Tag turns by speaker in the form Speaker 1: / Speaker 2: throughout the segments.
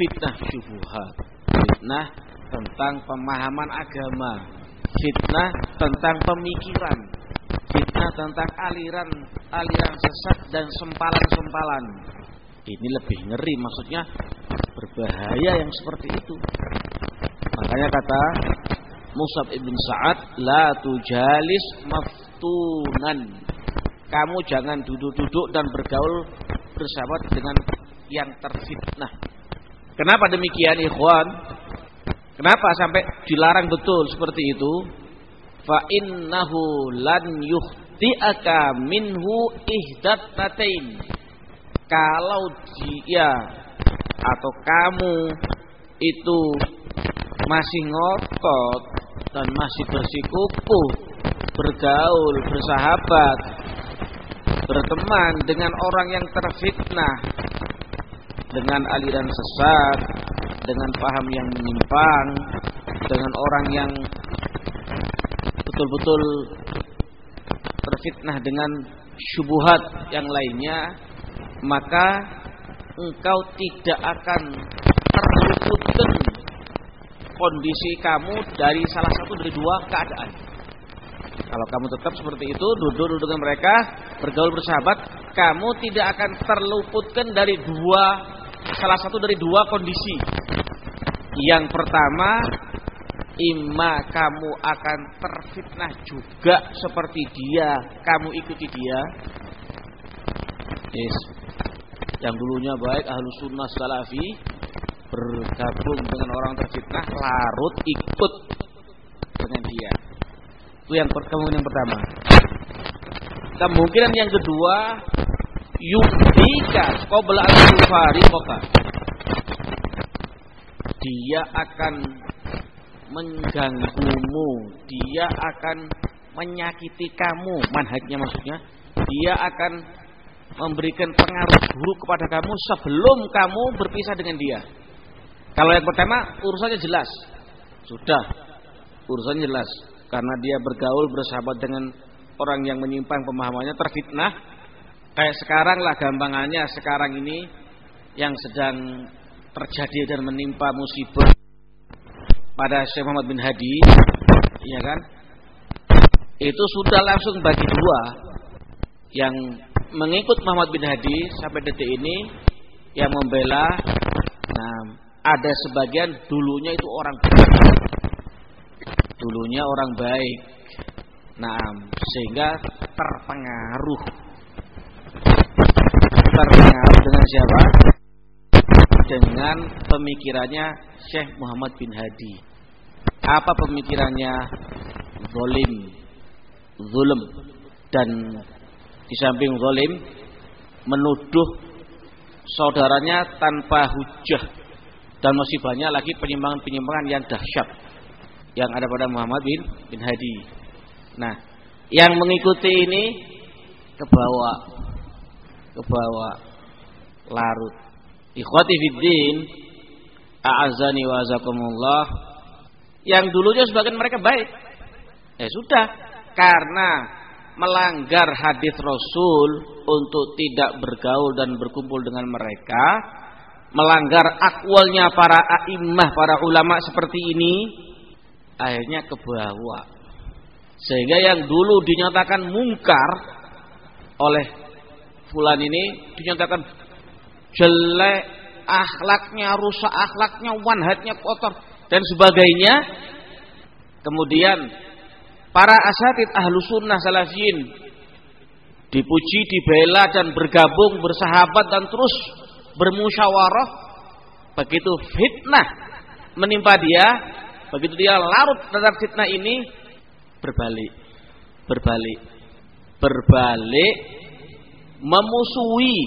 Speaker 1: fitnah syubhat, fitnah tentang pemahaman agama, fitnah tentang pemikiran, fitnah tentang aliran aliran sesat dan sempalan-sempalan. Ini lebih ngeri maksudnya berbahaya yang seperti itu. Makanya kata Musab ibn Sa'ad, la tujalis maftunan. Kamu jangan duduk-duduk dan bergaul bersama dengan yang terfitnah. Kenapa demikian ikhwan? Kenapa sampai dilarang betul seperti itu? Fa innahu lan yukhti'aka minhu ihdat natain. Kalau dia atau kamu itu masih ngotot dan masih bersikupu bergaul, bersahabat, berteman dengan orang yang terfitnah dengan aliran sesat, dengan paham yang menyimpang, dengan orang yang betul-betul terfitnah dengan syubuhat yang lainnya, maka engkau tidak akan terluputkan kondisi kamu dari salah satu dari dua keadaan. Kalau kamu tetap seperti itu, duduk-duduk dengan mereka, bergaul bersahabat, kamu tidak akan terluputkan dari dua salah satu dari dua kondisi. Yang pertama, imma kamu akan terfitnah juga seperti dia, kamu ikuti dia. Yes. Yang dulunya baik ahlu sunnah salafi bergabung dengan orang terfitnah larut ikut dengan dia. Itu yang kemungkinan yang pertama. Kemungkinan yang kedua yudika qabla al-kufari Dia akan mengganggumu, dia akan menyakiti kamu, manhajnya maksudnya. Dia akan memberikan pengaruh buruk kepada kamu sebelum kamu berpisah dengan dia. Kalau yang pertama urusannya jelas. Sudah. Urusannya jelas karena dia bergaul bersahabat dengan orang yang menyimpang pemahamannya terfitnah. Kayak sekarang lah gampangannya sekarang ini yang sedang terjadi dan menimpa musibah pada Syekh Muhammad bin Hadi, ya kan? Itu sudah langsung bagi dua yang mengikut Muhammad bin Hadi sampai detik ini yang membela nah ada sebagian dulunya itu orang baik. Dulunya orang baik. Nah sehingga terpengaruh terpengaruh dengan siapa? Dengan pemikirannya Syekh Muhammad bin Hadi. Apa pemikirannya? Zolim zulm. Dan di samping zalim menuduh saudaranya tanpa hujah. Dan masih banyak lagi penyimpangan-penyimpangan yang dahsyat yang ada pada Muhammad bin bin Hadi. Nah, yang mengikuti ini ke bawah ke bawah larut. Ikhwati fiddin, a'azani wa azakumullah. Yang dulunya sebagian mereka baik. Ya sudah, karena melanggar hadis Rasul untuk tidak bergaul dan berkumpul dengan mereka, melanggar akwalnya para a'immah, para ulama seperti ini, akhirnya ke bawah. Sehingga yang dulu dinyatakan mungkar oleh fulan ini dinyatakan jelek, akhlaknya rusak, akhlaknya wanhatnya kotor dan sebagainya. Kemudian para asatid ahlu sunnah salafiyin dipuji, dibela dan bergabung, bersahabat dan terus bermusyawarah begitu fitnah menimpa dia begitu dia larut terhadap fitnah ini berbalik berbalik berbalik memusuhi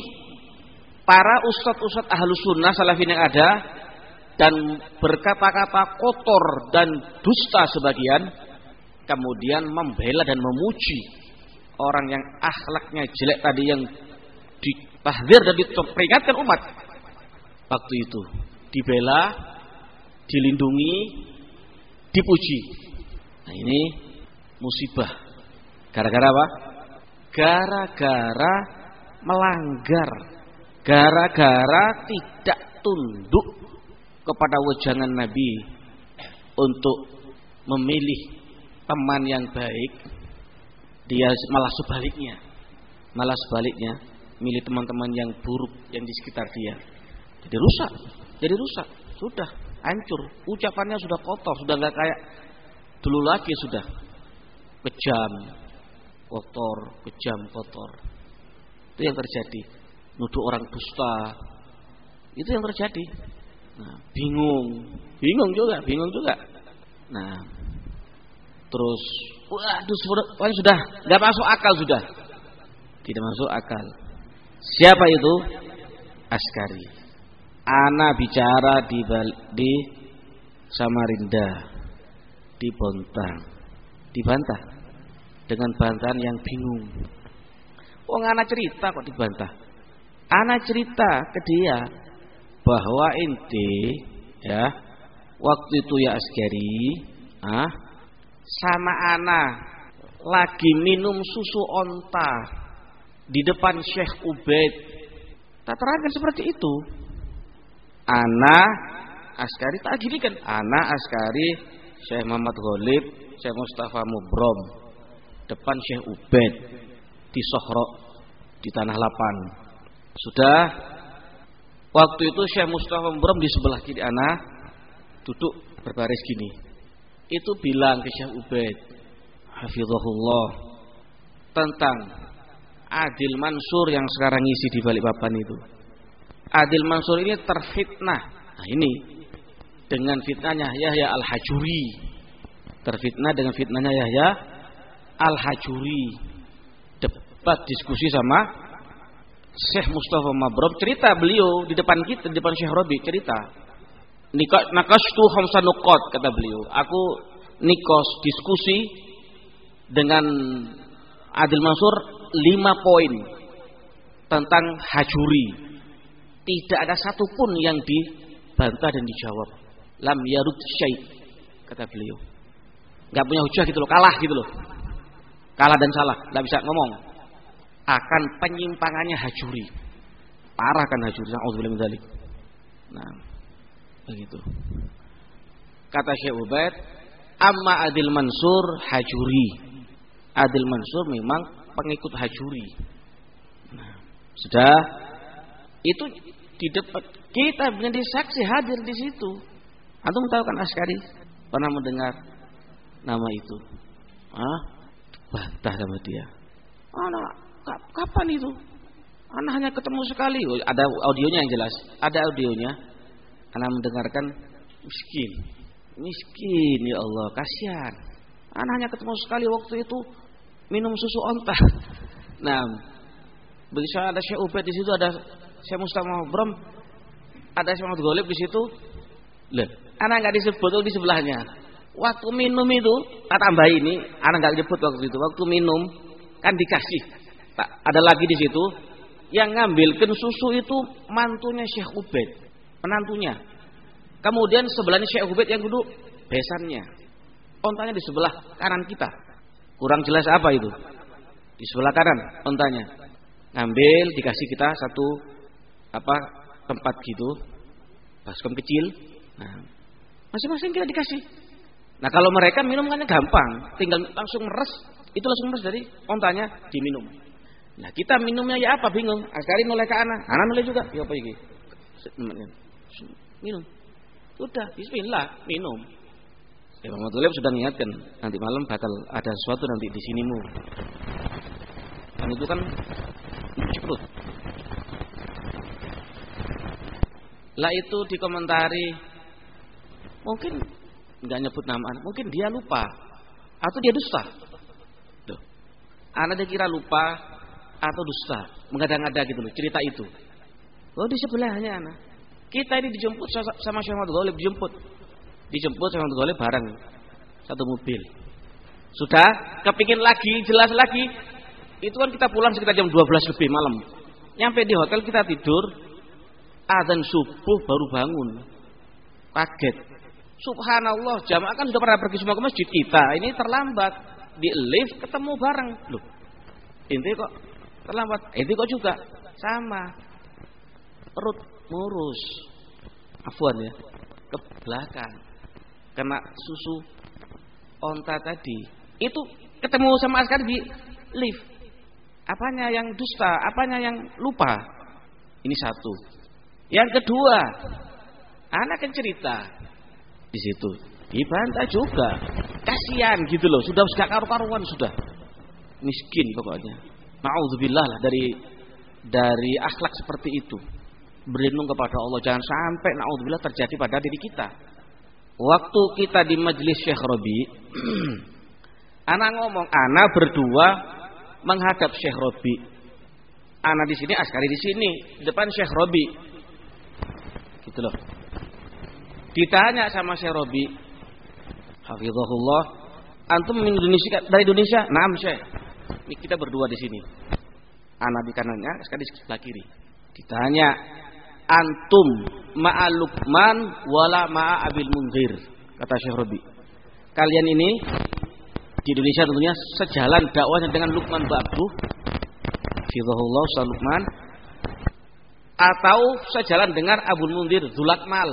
Speaker 1: para ustadz-ustadz ahlu sunnah salafin yang ada dan berkata-kata kotor dan dusta sebagian kemudian membela dan memuji orang yang akhlaknya jelek tadi yang ditahdir dan diperingatkan umat. Waktu itu dibela dilindungi dipuji. Nah ini musibah. Gara-gara apa? Gara-gara melanggar gara-gara tidak tunduk kepada wejangan Nabi untuk memilih teman yang baik, dia malah sebaliknya. Malah sebaliknya, milih teman-teman yang buruk yang di sekitar dia. Jadi rusak, jadi rusak, sudah hancur. Ucapannya sudah kotor, sudah nggak kayak dulu lagi sudah kejam, kotor, kejam, kotor. Itu yang terjadi. Nuduh orang dusta. Itu yang terjadi. Nah, bingung, bingung juga, bingung juga. Nah, terus, waduh, sudah, sudah nggak masuk akal sudah, tidak masuk akal. Siapa itu? Askari. Ana bicara di di Samarinda, di Bontang, dibantah dengan bantahan yang bingung. Oh, anak cerita kok dibantah. Anak cerita ke dia bahwa inti ya waktu itu ya askari ah sama ana lagi minum susu onta di depan Syekh Ubaid. Tak terangkan seperti itu. Ana askari tak gini kan? Ana askari Syekh Muhammad Ghalib, Syekh Mustafa Mubrom depan Syekh Ubaid di Sohro di Tanah Lapan. Sudah waktu itu Syekh Mustafa Mubrom di sebelah kiri Ana duduk berbaris gini. Itu bilang ke Syekh Ubaid Hafizahullah tentang Adil Mansur yang sekarang ngisi di balik papan itu. Adil Mansur ini terfitnah. Nah ini dengan fitnahnya Yahya Al-Hajuri. Terfitnah dengan fitnahnya Yahya Al-Hajuri. Debat diskusi sama Syekh Mustafa Mabrob cerita beliau di depan kita di depan Syekh Robi cerita. Nakas tu khamsa nukot kata beliau. Aku nikos diskusi dengan Adil Mansur lima poin tentang hajuri. Tidak ada satupun yang dibantah dan dijawab. Lam yarud syait kata beliau. Gak punya hujah gitu loh, kalah gitu loh. Kalah dan salah, gak bisa ngomong. Akan penyimpangannya hajuri. Parah kan hajuri. Nah, begitu. Kata Syekh Ubaid, amma Adil Mansur hajuri. Adil Mansur memang pengikut hajuri. Nah, sudah itu di depan kita menjadi saksi hadir di situ. Antum tahu kan Askari pernah mendengar nama itu? Ah, bantah sama dia. Anak kapan itu? Anak hanya ketemu sekali. Oh, ada audionya yang jelas. Ada audionya. Anak mendengarkan miskin. Miskin ya Allah, kasihan. Anak hanya ketemu sekali waktu itu minum susu onta. Nah, begitu ada Syekh Ubaid di situ, ada Syekh Mustafa Bram, ada Syekh Muhammad Ghalib di situ. Loh, anak nggak disebut di sebelahnya. Waktu minum itu, tak tambah ini, anak nggak disebut waktu itu. Waktu minum kan dikasih. Tak, ada lagi di situ yang ngambilkan susu itu mantunya Syekh Ubaid, penantunya. Kemudian sebelahnya Syekh Ubaid yang duduk besannya. Ontanya di sebelah kanan kita. Kurang jelas apa itu? Di sebelah kanan ontanya. Ngambil dikasih kita satu apa tempat gitu. Baskom kecil. Nah, masing-masing kita dikasih. Nah, kalau mereka minum kan gampang, tinggal langsung meres, itu langsung meres dari ontanya diminum. Nah, kita minumnya ya apa bingung. Askari noleh ke anak, anak noleh juga. Ya apa ini? Minum. Udah, bismillah, minum. Ya, Muhammad Ghalib sudah mengingatkan nanti malam bakal ada sesuatu nanti di sinimu. Dan itu kan cekrut. Lah itu dikomentari mungkin nggak nyebut nama anak, mungkin dia lupa atau dia dusta. Anak dia kira lupa atau dusta, mengada-ngada gitu loh cerita itu. Oh di sebelahnya anak. Kita ini dijemput sama Syekh Muhammad Ghalib dijemput dijemput sama Ghalib bareng satu mobil. Sudah kepingin lagi, jelas lagi. Itu kan kita pulang sekitar jam 12 lebih malam. Nyampe di hotel kita tidur, azan subuh baru bangun. Kaget. Subhanallah, jamaah kan sudah pernah pergi semua ke masjid kita. Ini terlambat. Di lift ketemu bareng. Loh. Inti kok terlambat. Inti kok juga sama. Perut murus. Afuan ya ke belakang. Kena susu onta tadi. Itu ketemu sama Askari di lift. Apanya yang dusta, apanya yang lupa. Ini satu. Yang kedua, anak kan cerita di situ. Dibantah juga. Kasihan gitu loh, sudah sudah karu-karuan sudah. Miskin pokoknya. Nauzubillah lah dari dari akhlak seperti itu. Berlindung kepada Allah jangan sampai naudzubillah terjadi pada diri kita. Waktu kita di majelis Syekh Robi, anak ngomong, anak berdua menghadap Syekh Robi. Anak di sini, Askari di sini, depan Syekh Robi. Gitu loh. Ditanya sama Syekh Robi, Hafizahullah, antum Indonesia dari Indonesia? Naam Syekh. Ini kita berdua di sini. Anak di kanannya, Askari di sebelah kiri. Ditanya, antum ma'a Luqman wala ma'a Abil Munzir kata Syekh Rabi. Kalian ini di Indonesia tentunya sejalan dakwahnya dengan Luqman Ba'bu Fidhahullah Ustaz Luqman atau sejalan dengan Abu Munzir Zulakmal.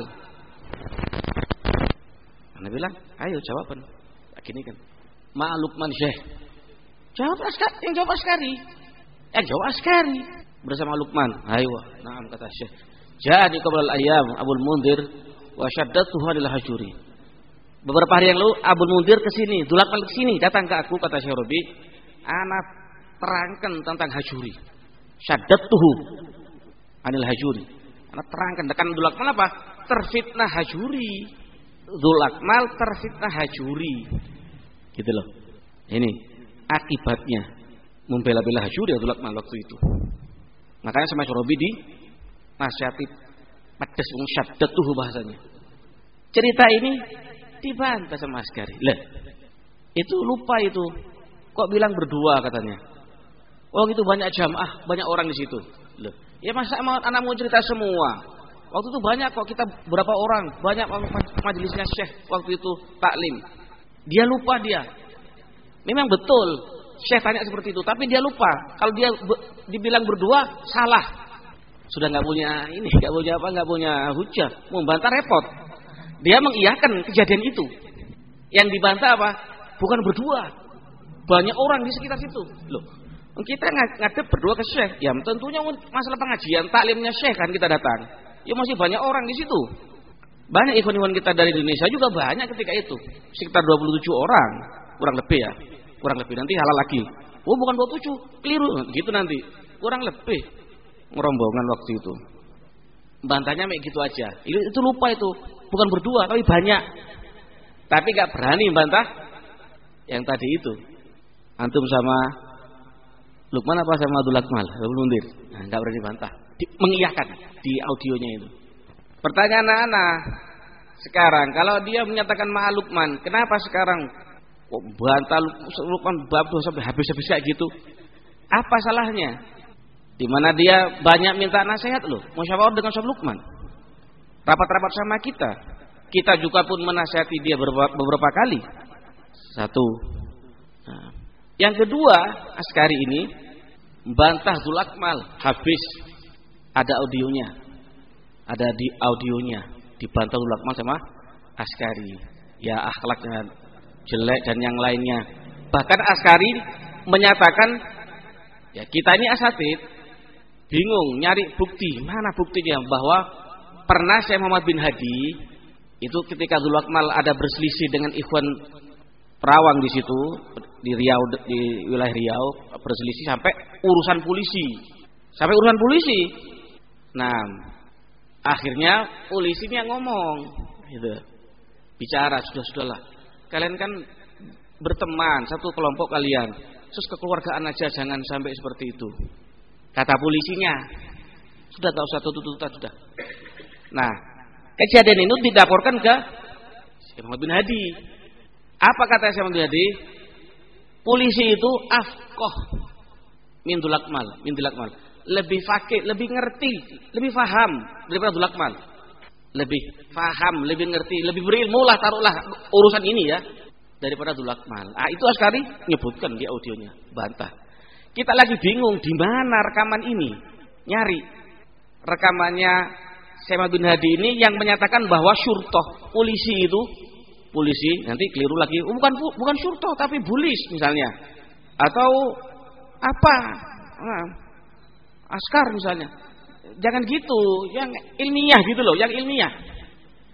Speaker 1: Anda bilang, ayo jawaban. Gini kan. Ma'a Luqman Syekh. Jawab askari, yang jawab askari. Yang jawab askari bersama Luqman. Ayo, nah kata Syekh. Jadi qabla al-ayyam Abul Mundir wa syaddatuhu lil hajuri. Beberapa hari yang lalu Abul Mundir ke sini, dulakal ke sini, datang ke aku kata Syekh Robi, anak terangkan tentang hajuri. Syaddatuhu anil hajuri. Anak terangkan dekan dulakmal apa? Terfitnah hajuri. Dulakmal terfitnah hajuri. Gitu loh. Ini akibatnya membela-bela hajuri dulakmal waktu itu. Makanya sama Syekh Robi di nasihati pedes tuh bahasanya. Cerita ini dibantah sama Askari. Lah, itu lupa itu. Kok bilang berdua katanya? Oh itu banyak jamaah, banyak orang di situ. Loh, ya masa anak mau cerita semua? Waktu itu banyak kok kita berapa orang, banyak majelisnya Syekh waktu itu taklim. Dia lupa dia. Memang betul Syekh tanya seperti itu, tapi dia lupa. Kalau dia dibilang berdua salah. Sudah nggak punya ini, nggak punya apa, nggak punya hujah, membantah repot. Dia mengiyakan kejadian itu. Yang dibantah apa? Bukan berdua. Banyak orang di sekitar situ. Loh, kita ngadep berdua ke Syekh. Ya tentunya masalah pengajian, taklimnya Syekh kan kita datang. Ya masih banyak orang di situ. Banyak ikhwan-ikhwan kita dari Indonesia juga banyak ketika itu. Sekitar 27 orang, kurang lebih ya. Kurang lebih nanti halal lagi. Oh bukan 27, keliru. Gitu nanti. Kurang lebih rombongan waktu itu. Bantahnya kayak gitu aja. Itu, itu lupa itu. Bukan berdua, tapi banyak. Tapi gak berani bantah yang tadi itu. Antum sama Lukman apa sama Abdul Akmal? Abdul Mundir. Nah, gak berani bantah. Di, mengiyakan di audionya itu. Pertanyaan anak-anak. Sekarang kalau dia menyatakan maha Lukman, kenapa sekarang kok bantah Lukman bab sampai habis-habis kayak gitu? Apa salahnya? Di mana dia banyak minta nasihat loh, musyawarah dengan Syekh Lukman. Rapat-rapat sama kita. Kita juga pun menasihati dia beberapa, beberapa kali. Satu. Nah. Yang kedua, Askari ini bantah Zulakmal habis ada audionya. Ada di audionya dibantah Zulakmal sama Askari. Ya akhlaknya jelek dan yang lainnya. Bahkan Askari menyatakan ya kita ini asatid bingung nyari bukti. Mana buktinya? Bahwa pernah saya Muhammad bin Hadi itu ketika Dhul Akmal ada berselisih dengan Ikhwan Perawang di situ di Riau di wilayah Riau berselisih sampai urusan polisi. Sampai urusan polisi. Nah akhirnya polisinya ngomong gitu. Bicara sudah sudahlah kalian kan berteman satu kelompok kalian terus kekeluargaan aja jangan sampai seperti itu Kata polisinya. Sudah tahu satu tuntutan sudah. Nah, kejadian itu dilaporkan ke Syekh Muhammad bin Hadi. Apa kata Syekh Muhammad bin Hadi? Polisi itu afkoh min dulakmal, min dulakmal. Lebih fakih, lebih ngerti, lebih faham daripada dulakmal. Lebih faham, lebih ngerti, lebih berilmu lah taruhlah urusan ini ya daripada dulakmal. Ah itu sekali nyebutkan di audionya, bantah. Kita lagi bingung di mana rekaman ini. Nyari rekamannya Syekh bin Hadi ini yang menyatakan bahwa syurtoh polisi itu polisi nanti keliru lagi oh, bukan bukan syurtoh tapi bulis misalnya atau apa nah, askar misalnya jangan gitu yang ilmiah gitu loh yang ilmiah.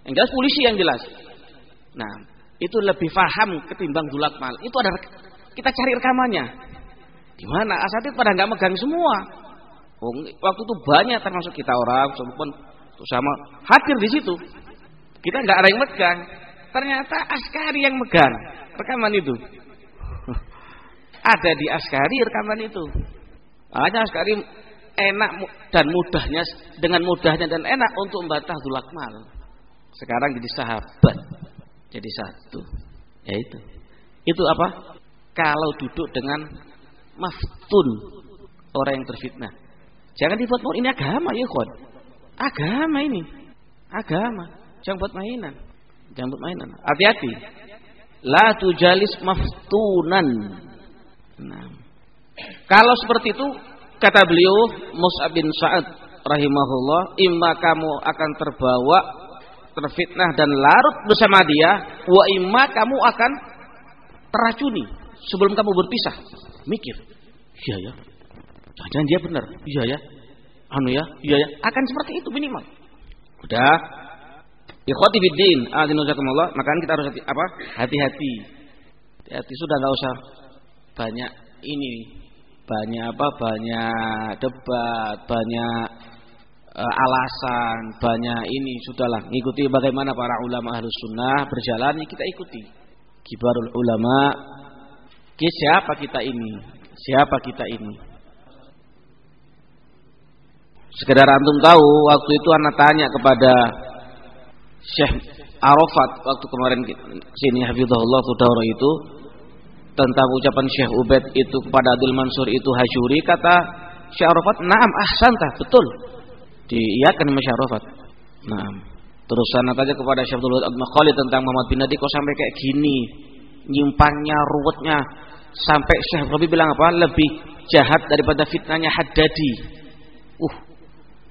Speaker 1: Yang jelas polisi yang jelas. Nah itu lebih paham ketimbang dulak mal. Itu ada kita cari rekamannya. Gimana asatid pada nggak megang semua. Waktu itu banyak termasuk kita orang walaupun sama hadir di situ. Kita nggak ada yang megang. Ternyata askari yang megang rekaman itu. Ada di Askari rekaman itu. Makanya Askari enak dan mudahnya dengan mudahnya dan enak untuk membantah Zulakmal. Sekarang jadi sahabat, jadi satu. Ya itu. Itu apa? Kalau duduk dengan maftun orang yang terfitnah. Jangan dibuat mau ini agama ya kon. Agama ini. Agama. Jangan buat mainan. Jangan buat mainan. Hati-hati. La tujalis maftunan Nah. Kalau seperti itu kata beliau Mus'ab bin Sa'ad rahimahullah, imma kamu akan terbawa terfitnah dan larut bersama dia, wa imma kamu akan teracuni sebelum kamu berpisah. Mikir. Iya ya. Jangan dia benar. Iya ya. Anu ya, iya ya. Akan seperti itu minimal. Udah. Ikhwati biddin, azinuzakumullah, maka kita harus hati, apa? Hati-hati. Hati sudah enggak usah banyak ini banyak apa? Banyak debat banyak e, alasan banyak ini. Sudahlah ikuti bagaimana para ulama harus sunnah berjalan. Kita ikuti. Kibarul ulama. Siapa kita ini? Siapa kita ini? Sekedar antum tahu waktu itu anak tanya kepada Syekh Arafat waktu kemarin sini Hafizahullah Tudawra itu tentang ucapan Syekh Ubaid itu kepada Abdul Mansur itu hasyuri kata Syekh Arafat naam ahsantah betul. Diiyakan sama Syekh Arafat. Naam. Terus sana tanya kepada Syekh Abdul Khalid tentang Muhammad bin Nadi kok sampai kayak gini? Nyimpangnya ruwetnya. Sampai Syekh Rabi bilang apa? Lebih jahat daripada fitnahnya Haddadi. Uh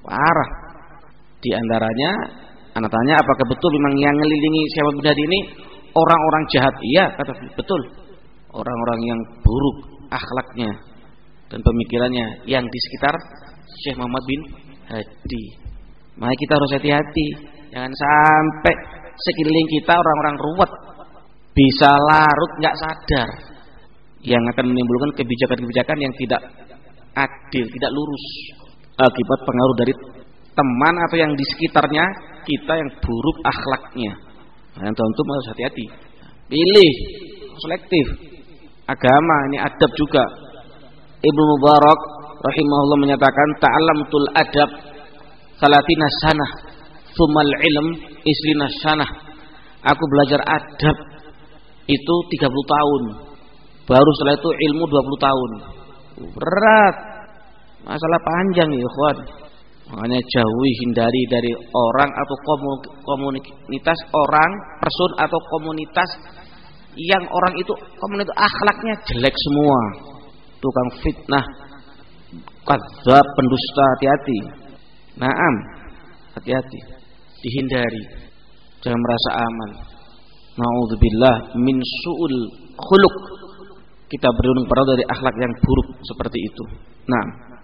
Speaker 1: parah. Di antaranya anak tanya apakah betul memang yang ngelilingi Syekh bin Hadi ini orang-orang jahat? Iya kata betul orang-orang yang buruk akhlaknya dan pemikirannya yang di sekitar Syekh Muhammad bin Hadi. Maka kita harus hati-hati, jangan sampai sekeliling kita orang-orang ruwet bisa larut nggak sadar yang akan menimbulkan kebijakan-kebijakan yang tidak adil, tidak lurus akibat pengaruh dari teman atau yang di sekitarnya kita yang buruk akhlaknya. Nah, tentu harus hati-hati. Pilih selektif agama, ini adab juga. Ibnu Mubarak rahimahullah menyatakan ta'allamtul adab salatina sanah thumal ilm islina sanah. Aku belajar adab itu 30 tahun. Baru setelah itu ilmu 20 tahun. Berat. Masalah panjang ya, ikhwan. Makanya jauhi hindari dari orang atau komunitas orang, person atau komunitas yang orang itu komunitas akhlaknya jelek semua. Tukang fitnah kadzab pendusta hati-hati. Naam hati-hati. Dihindari. Jangan merasa aman. Naudzubillah min suul khuluq. Kita berlindung pada dari akhlak yang buruk seperti itu. Nah